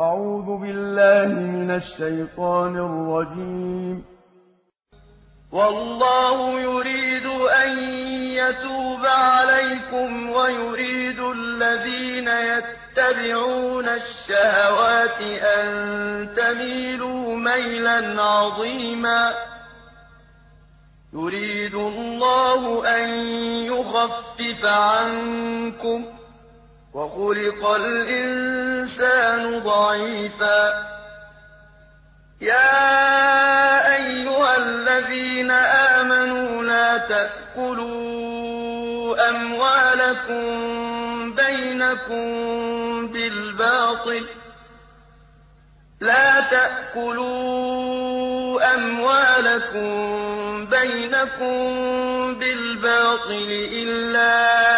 أعوذ بالله من الشيطان الرجيم. والله يريد أن يتوب عليكم ويريد الذين يتبعون الشهوات أن تميلوا ميلا عظيما. يريد الله أن يخفف عنكم. وخلق الإنسان ضعيفا. يا أيها الذين آمنوا لا تأكلوا أموالكم بينكم بالباطل. لا تأكلوا أموالكم بينكم بالباطل إلا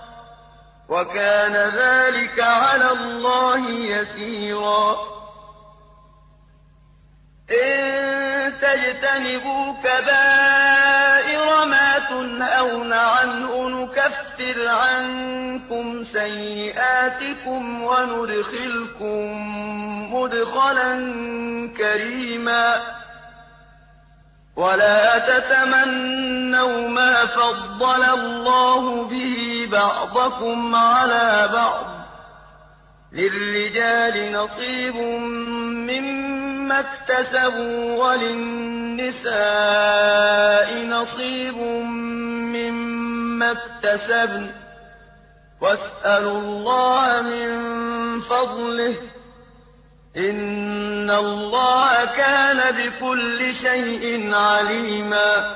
وكان ذلك على الله يسيرا. إن تجتنبوا كبائر ما تنهون عنه نكفر عنكم سيئاتكم وندخلكم مدخلا كريما. ولا تتمنوا ما فضل الله بعضكم على بعض للرجال نصيب مما اكتسبوا وللنساء نصيب مما اكتسبن. واسألوا الله من فضله إن الله كان بكل شيء عليما.